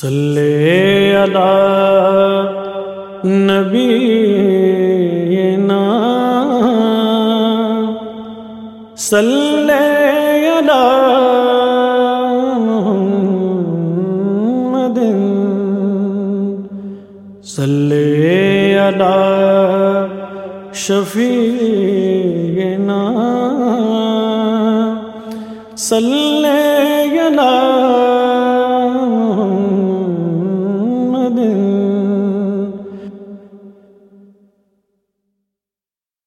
صلی اللہ نبی نا صلی اللہ محمد صلی اللہ شفیع نا صلی اللہ